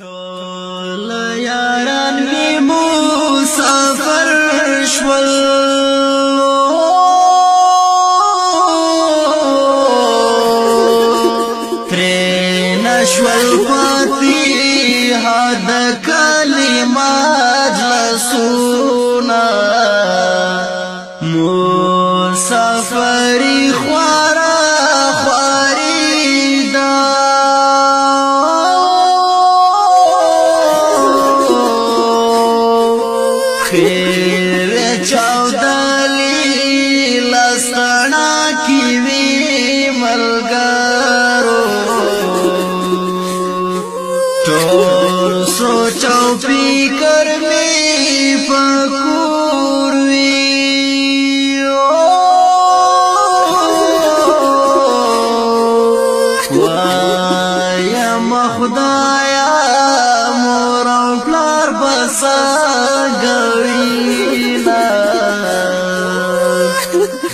ټول یاران می مسافر شول تر نشول فاتحه د کلمات لسونا مسافر خوار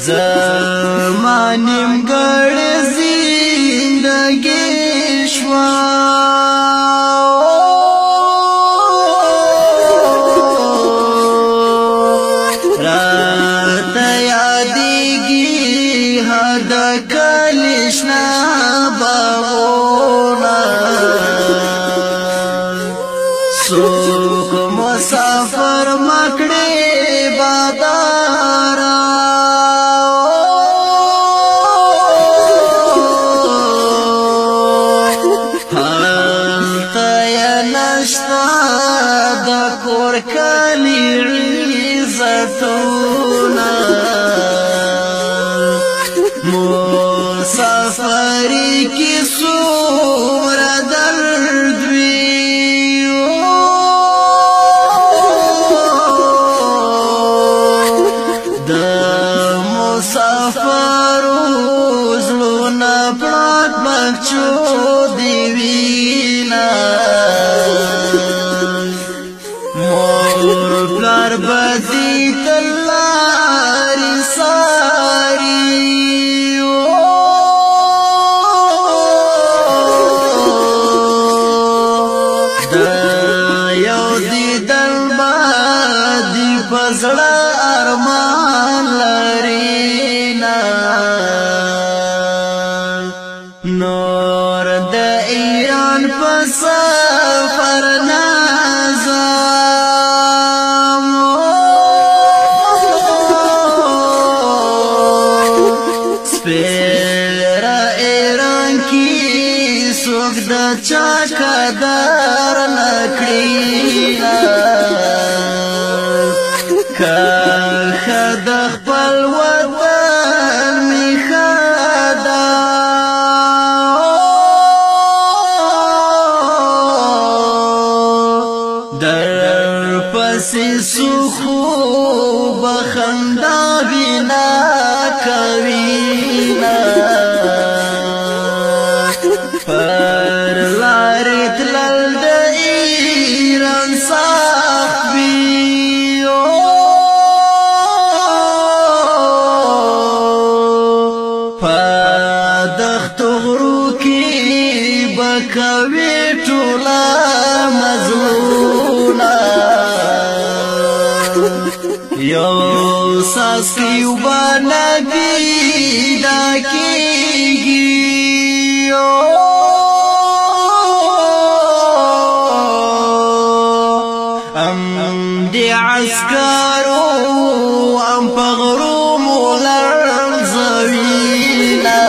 زمانیم گړ زندگی شوا مسافر مکړې بادا کور کلی عزتونا مسافری کی سومر درد ویو د مسافر زلون پړات بچو دی وینا بدی تلاری ساری دا یو دی دل بادی پزڑا ارمان لرینا نور د ایران پسفرنا سپیر ایران کی سوک دا چاکا دار نکڑی کاخ دا خپل وطن میخادا در پسی سخو بخندان کبینا کبینا پر لارې تلل د ایران صاحبي او په دښتو غرو کې به کوي ټوله مزلونه یو ساس کیو بانا دی دا کیگی ام دی عسکارو ام پغرو مولر زوینا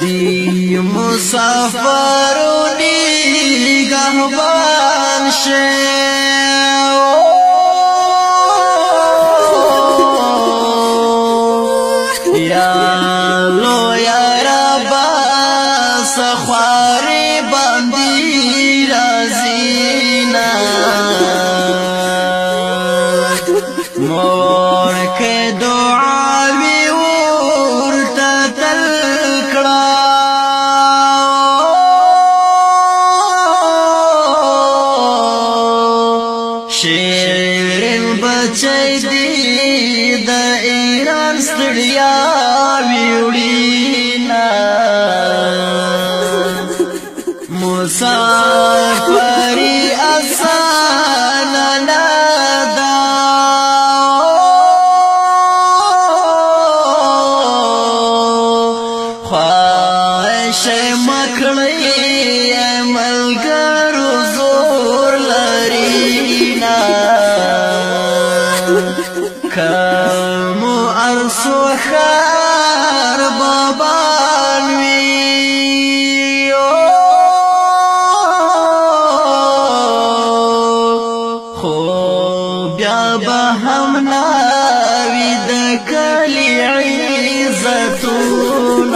دی مسافرو نگهبان شیو وړیا ویوړینا مسافری آسان نه دا خواهش مکړی ملګرو زور لري نا منسوخار بابان وی خو بیا به هم ناوی د کلی عزتون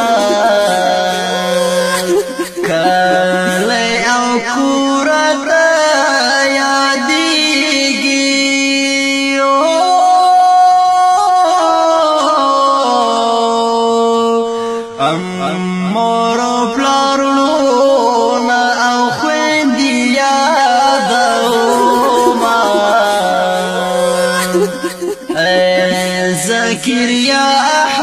ذکر یا